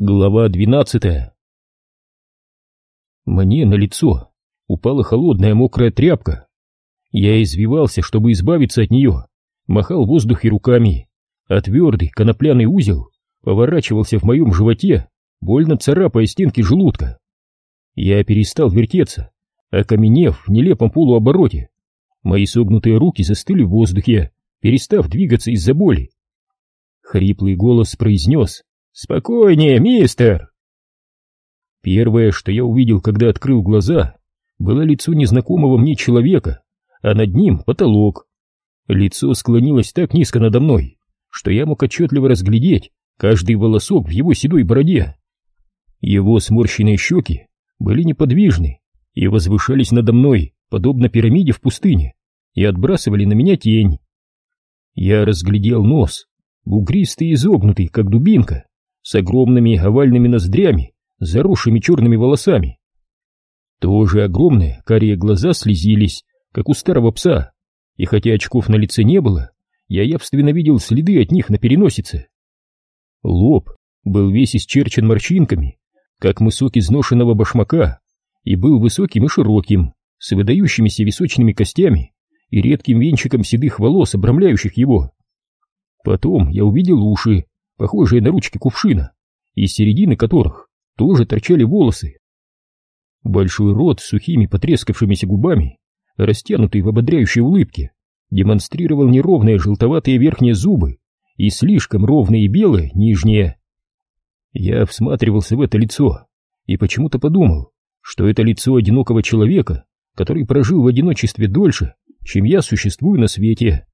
Глава двенадцатая Мне на лицо упала холодная мокрая тряпка. Я извивался, чтобы избавиться от нее, махал в воздухе руками, а твердый конопляный узел поворачивался в моем животе, больно царапая стенки желудка. Я перестал вертеться, окаменев в нелепом полуобороте. Мои согнутые руки застыли в воздухе, перестав двигаться из-за боли. Хриплый голос произнес «Спокойнее, мистер!» Первое, что я увидел, когда открыл глаза, было лицо незнакомого мне человека, а над ним потолок. Лицо склонилось так низко надо мной, что я мог отчетливо разглядеть каждый волосок в его седой бороде. Его сморщенные щеки были неподвижны и возвышались надо мной, подобно пирамиде в пустыне, и отбрасывали на меня тень. Я разглядел нос, бугристый и изогнутый, как дубинка, с огромными овальными ноздрями, заросшими черными волосами. Тоже огромные карие глаза слезились, как у старого пса, и хотя очков на лице не было, я явственно видел следы от них на переносице. Лоб был весь исчерчен морщинками, как мысок изношенного башмака, и был высоким и широким, с выдающимися височными костями и редким венчиком седых волос, обрамляющих его. Потом я увидел уши, похожие на ручки кувшина, из середины которых тоже торчали волосы. Большой рот с сухими потрескавшимися губами, растянутый в ободряющей улыбке, демонстрировал неровные желтоватые верхние зубы и слишком ровные белые нижние. Я всматривался в это лицо и почему-то подумал, что это лицо одинокого человека, который прожил в одиночестве дольше, чем я существую на свете.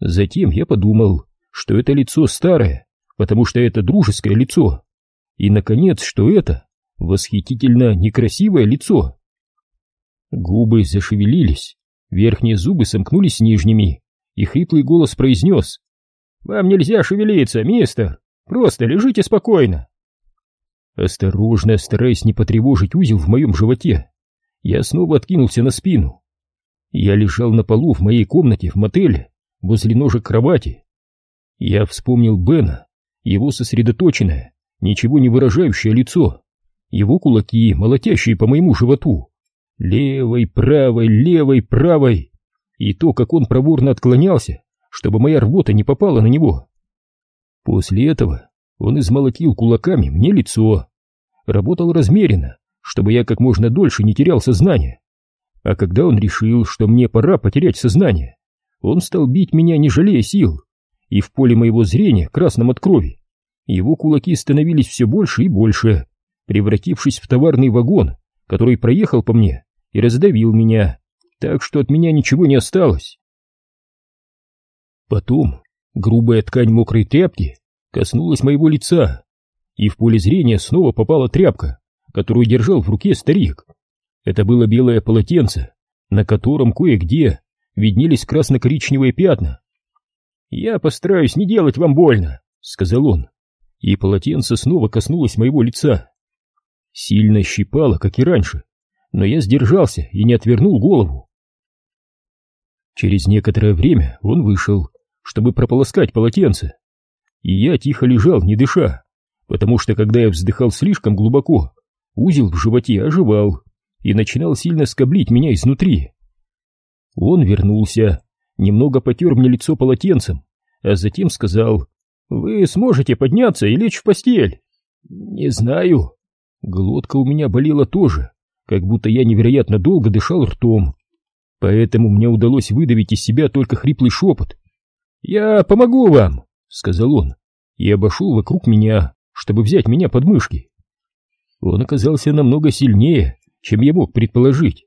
Затем я подумал, что это лицо старое, потому что это дружеское лицо. И, наконец, что это восхитительно некрасивое лицо. Губы зашевелились, верхние зубы сомкнулись с нижними, и хриплый голос произнес «Вам нельзя шевелиться, мистер, просто лежите спокойно». Осторожно, стараясь не потревожить узел в моем животе, я снова откинулся на спину. Я лежал на полу в моей комнате в мотеле, возле ножек кровати, я вспомнил Бена, его сосредоточенное, ничего не выражающее лицо, его кулаки, молотящие по моему животу, левой, правой, левой, правой, и то, как он проворно отклонялся, чтобы моя рвота не попала на него. После этого он измолотил кулаками мне лицо, работал размеренно, чтобы я как можно дольше не терял сознание. А когда он решил, что мне пора потерять сознание, он стал бить меня, не жалея сил и в поле моего зрения, красном от крови, его кулаки становились все больше и больше, превратившись в товарный вагон, который проехал по мне и раздавил меня, так что от меня ничего не осталось. Потом грубая ткань мокрой тряпки коснулась моего лица, и в поле зрения снова попала тряпка, которую держал в руке старик. Это было белое полотенце, на котором кое-где виднелись красно-коричневые пятна, «Я постараюсь не делать вам больно», — сказал он, и полотенце снова коснулось моего лица. Сильно щипало, как и раньше, но я сдержался и не отвернул голову. Через некоторое время он вышел, чтобы прополоскать полотенце, и я тихо лежал, не дыша, потому что, когда я вздыхал слишком глубоко, узел в животе оживал и начинал сильно скоблить меня изнутри. Он вернулся немного потер мне лицо полотенцем, а затем сказал, «Вы сможете подняться и лечь в постель?» «Не знаю». Глотка у меня болела тоже, как будто я невероятно долго дышал ртом. Поэтому мне удалось выдавить из себя только хриплый шепот. «Я помогу вам», — сказал он, и обошел вокруг меня, чтобы взять меня под мышки. Он оказался намного сильнее, чем я мог предположить.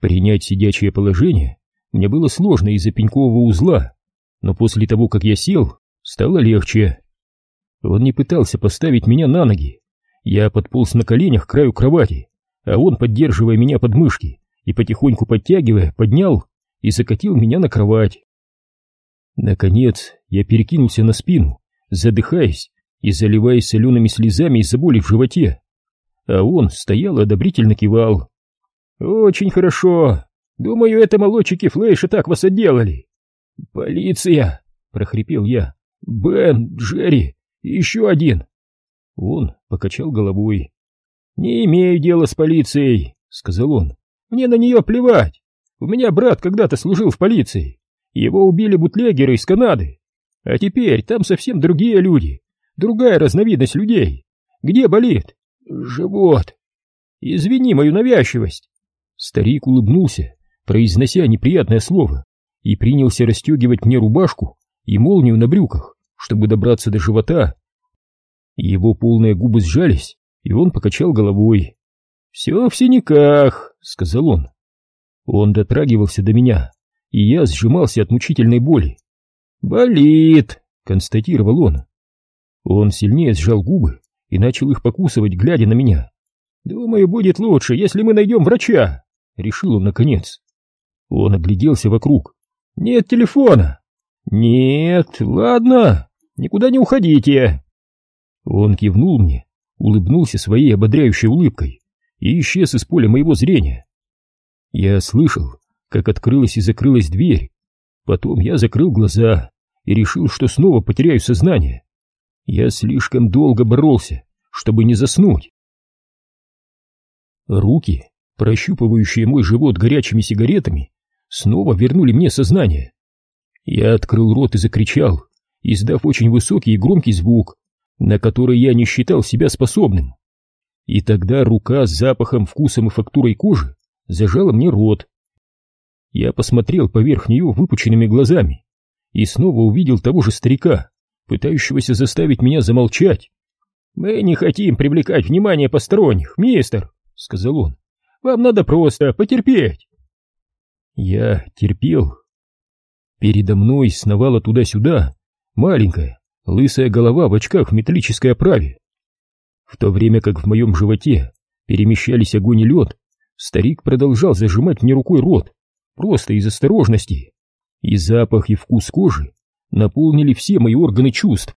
Принять сидячее положение мне было сложно из-за пенькового узла, но после того, как я сел, стало легче. Он не пытался поставить меня на ноги. Я подполз на коленях к краю кровати, а он, поддерживая меня под мышки и потихоньку подтягивая, поднял и закатил меня на кровать. Наконец я перекинулся на спину, задыхаясь и заливаясь солеными слезами из-за боли в животе. А он стоял и одобрительно кивал. «Очень хорошо. Думаю, это молодчики Флэша так вас отделали. Полиция! прохрипел я. Бен, Джерри, еще один. Он покачал головой. «Не имею дела с полицией», — сказал он. «Мне на нее плевать. У меня брат когда-то служил в полиции. Его убили бутлегеры из Канады. А теперь там совсем другие люди, другая разновидность людей. Где болит? Живот. Извини мою навязчивость. Старик улыбнулся, произнося неприятное слово, и принялся расстегивать мне рубашку и молнию на брюках, чтобы добраться до живота. Его полные губы сжались, и он покачал головой. «Все в синяках», — сказал он. Он дотрагивался до меня, и я сжимался от мучительной боли. «Болит», — констатировал он. Он сильнее сжал губы и начал их покусывать, глядя на меня. «Думаю, будет лучше, если мы найдем врача», — решил он наконец. Он огляделся вокруг. «Нет телефона». «Нет, ладно, никуда не уходите». Он кивнул мне, улыбнулся своей ободряющей улыбкой и исчез из поля моего зрения. Я слышал, как открылась и закрылась дверь. Потом я закрыл глаза и решил, что снова потеряю сознание. Я слишком долго боролся, чтобы не заснуть. Руки, прощупывающие мой живот горячими сигаретами, снова вернули мне сознание. Я открыл рот и закричал, издав очень высокий и громкий звук, на который я не считал себя способным. И тогда рука с запахом, вкусом и фактурой кожи зажала мне рот. Я посмотрел поверх нее выпученными глазами и снова увидел того же старика, пытающегося заставить меня замолчать. «Мы не хотим привлекать внимание посторонних, мистер», — сказал он. «Вам надо просто потерпеть». Я терпел. Передо мной сновала туда-сюда маленькая, лысая голова в очках в металлической оправе. В то время как в моем животе перемещались огонь и лед, старик продолжал зажимать мне рукой рот, просто из осторожности. И запах, и вкус кожи наполнили все мои органы чувств.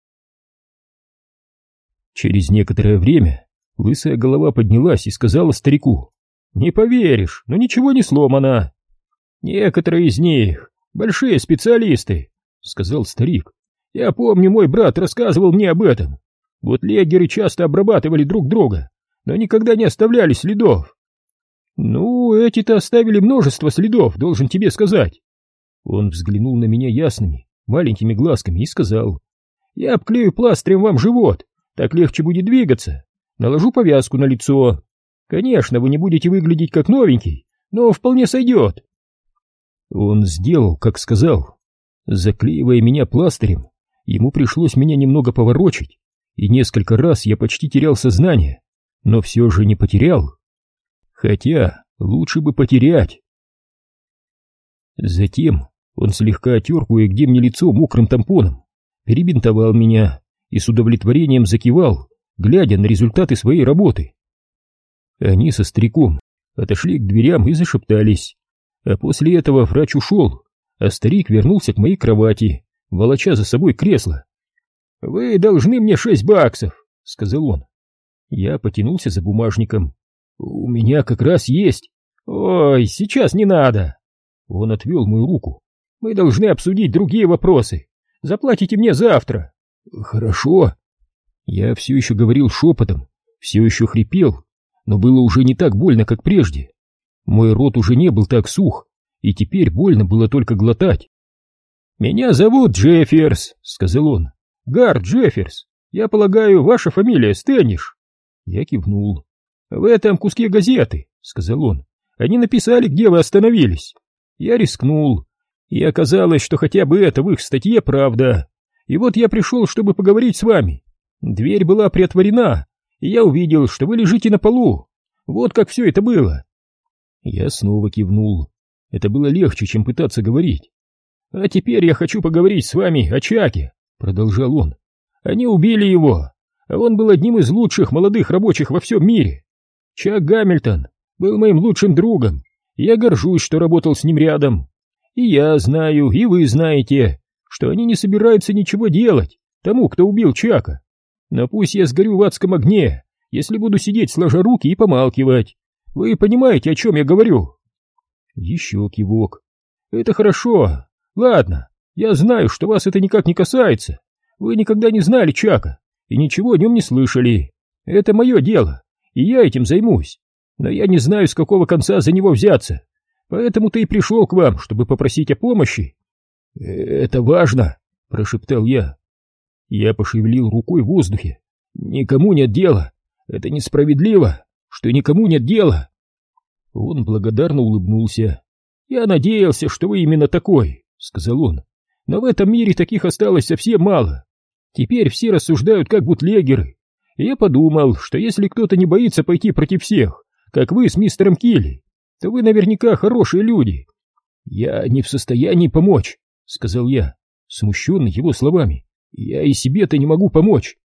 Через некоторое время лысая голова поднялась и сказала старику, «Не поверишь, но ничего не сломано». «Некоторые из них большие специалисты», — сказал старик. «Я помню, мой брат рассказывал мне об этом. Вот легеры часто обрабатывали друг друга, но никогда не оставляли следов. Ну, эти-то оставили множество следов, должен тебе сказать. Он взглянул на меня ясными, маленькими глазками и сказал, «Я обклею пластырем вам живот, так легче будет двигаться. Наложу повязку на лицо. Конечно, вы не будете выглядеть как новенький, но вполне сойдет». Он сделал, как сказал. Заклеивая меня пластырем, ему пришлось меня немного поворочить, и несколько раз я почти терял сознание, но все же не потерял. Хотя лучше бы потерять. Затем он слегка отер кое-где мне лицо мокрым тампоном, перебинтовал меня и с удовлетворением закивал, глядя на результаты своей работы. Они со стариком отошли к дверям и зашептались. А после этого врач ушел, а старик вернулся к моей кровати, волоча за собой кресло. «Вы должны мне шесть баксов», — сказал он. Я потянулся за бумажником. «У меня как раз есть». «Ой, сейчас не надо». Он отвел мою руку. «Мы должны обсудить другие вопросы. Заплатите мне завтра». «Хорошо». Я все еще говорил шепотом, все еще хрипел, но было уже не так больно, как прежде. Мой рот уже не был так сух, и теперь больно было только глотать. «Меня зовут Джефферс», — сказал он. «Гард Джефферс. Я полагаю, ваша фамилия Стэниш?» Я кивнул. «В этом куске газеты», — сказал он. «Они написали, где вы остановились». Я рискнул, и оказалось, что хотя бы это в их статье правда. И вот я пришел, чтобы поговорить с вами. Дверь была приотворена, и я увидел, что вы лежите на полу. Вот как все это было. Я снова кивнул. Это было легче, чем пытаться говорить. «А теперь я хочу поговорить с вами о Чаке», — продолжал он. «Они убили его, а он был одним из лучших молодых рабочих во всем мире. Чак Гамильтон был моим лучшим другом, я горжусь, что работал с ним рядом. И я знаю, и вы знаете, что они не собираются ничего делать тому, кто убил Чака. Но пусть я сгорю в адском огне, если буду сидеть сложа руки и помалкивать. Вы понимаете, о чем я говорю?» Еще кивок. «Это хорошо. Ладно, я знаю, что вас это никак не касается. Вы никогда не знали Чака, и ничего о нем не слышали. Это мое дело, и я этим займусь. Но я не знаю, с какого конца за него взяться. Поэтому ты и пришел к вам, чтобы попросить о помощи. Это важно, прошептал я. Я пошевелил рукой в воздухе. Никому нет дела. Это несправедливо, что никому нет дела. Он благодарно улыбнулся. Я надеялся, что вы именно такой, сказал он. Но в этом мире таких осталось совсем мало. Теперь все рассуждают как бутлегеры. И я подумал, что если кто-то не боится пойти против всех, как вы с мистером Килли, то вы наверняка хорошие люди. Я не в состоянии помочь, сказал я, смущенный его словами. Я и себе-то не могу помочь.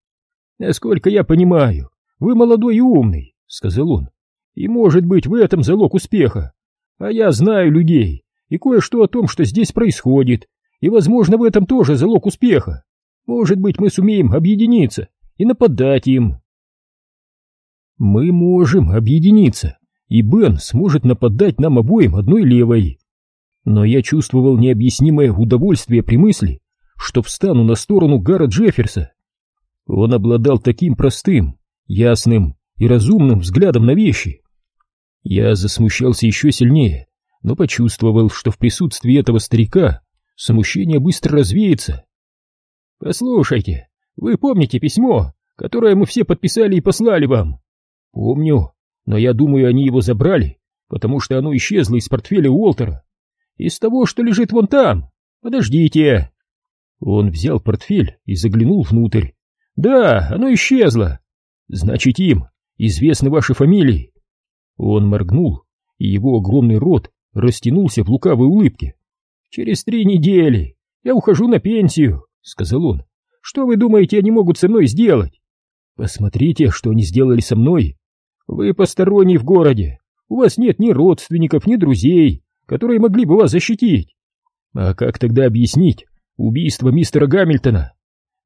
Насколько я понимаю, вы молодой и умный, сказал он. И может быть в этом залог успеха. А я знаю людей и кое-что о том, что здесь происходит, и, возможно, в этом тоже залог успеха. Может быть, мы сумеем объединиться и нападать им. Мы можем объединиться, и Бен сможет нападать нам обоим одной левой. Но я чувствовал необъяснимое удовольствие при мысли, что встану на сторону Гара Джефферса. Он обладал таким простым, ясным и разумным взглядом на вещи. Я засмущался еще сильнее, но почувствовал, что в присутствии этого старика смущение быстро развеется. «Послушайте, вы помните письмо, которое мы все подписали и послали вам?» «Помню, но я думаю, они его забрали, потому что оно исчезло из портфеля Уолтера. Из того, что лежит вон там. Подождите!» Он взял портфель и заглянул внутрь. «Да, оно исчезло. Значит, им известны ваши фамилии». Он моргнул, и его огромный рот растянулся в лукавой улыбке. «Через три недели я ухожу на пенсию», — сказал он. «Что вы думаете, они могут со мной сделать?» «Посмотрите, что они сделали со мной. Вы посторонний в городе. У вас нет ни родственников, ни друзей, которые могли бы вас защитить. А как тогда объяснить убийство мистера Гамильтона?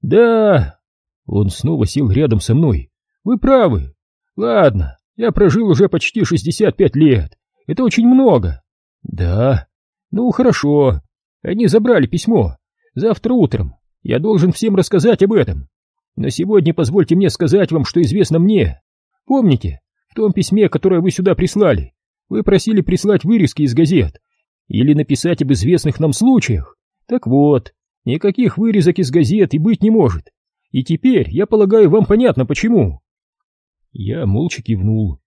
Да, он снова сел рядом со мной. Вы правы. Ладно, я прожил уже почти 65 лет. Это очень много. Да. Ну, хорошо. Они забрали письмо. Завтра утром. Я должен всем рассказать об этом. Но сегодня позвольте мне сказать вам, что известно мне. Помните, в том письме, которое вы сюда прислали, вы просили прислать вырезки из газет или написать об известных нам случаях. Так вот, никаких вырезок из газет и быть не может. И теперь, я полагаю, вам понятно почему. Я молча кивнул.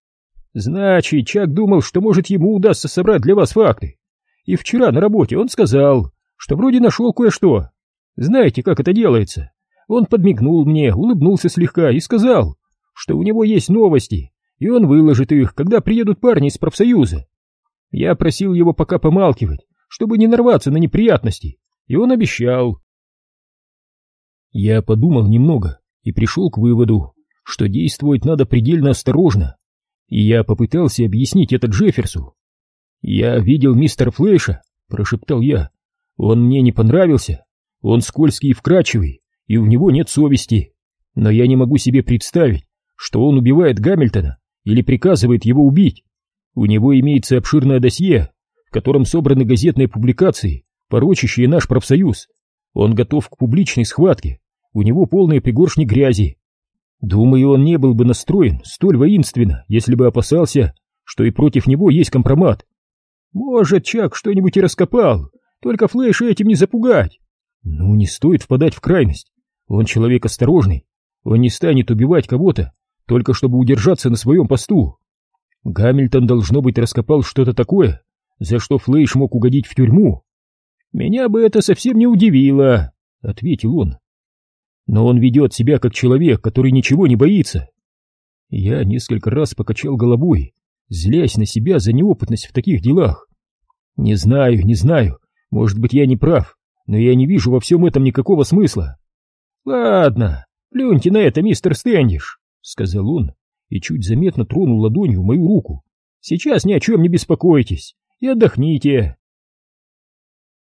Значит, Чак думал, что может ему удастся собрать для вас факты. И вчера на работе он сказал, что вроде нашел кое-что. Знаете, как это делается? Он подмигнул мне, улыбнулся слегка и сказал, что у него есть новости, и он выложит их, когда приедут парни из профсоюза. Я просил его пока помалкивать, чтобы не нарваться на неприятности, и он обещал. Я подумал немного и пришел к выводу, что действовать надо предельно осторожно, и я попытался объяснить это Джефферсу. «Я видел мистера Флэша», — прошептал я. «Он мне не понравился, он скользкий и вкрачивый, и у него нет совести, но я не могу себе представить, что он убивает Гамильтона или приказывает его убить. У него имеется обширное досье, в котором собраны газетные публикации, порочащие наш профсоюз. Он готов к публичной схватке, у него полные пригоршни грязи. Думаю, он не был бы настроен столь воинственно, если бы опасался, что и против него есть компромат. Может, Чак что-нибудь и раскопал, только Флэша этим не запугать. Ну, не стоит впадать в крайность. Он человек осторожный, он не станет убивать кого-то, только чтобы удержаться на своем посту. Гамильтон, должно быть, раскопал что-то такое, за что Флейш мог угодить в тюрьму. «Меня бы это совсем не удивило», — ответил он. «Но он ведет себя как человек, который ничего не боится». Я несколько раз покачал головой, злясь на себя за неопытность в таких делах. «Не знаю, не знаю, может быть, я не прав, но я не вижу во всем этом никакого смысла». «Ладно, плюньте на это, мистер Стэндиш», — сказал он и чуть заметно тронул ладонью мою руку. «Сейчас ни о чем не беспокойтесь и отдохните.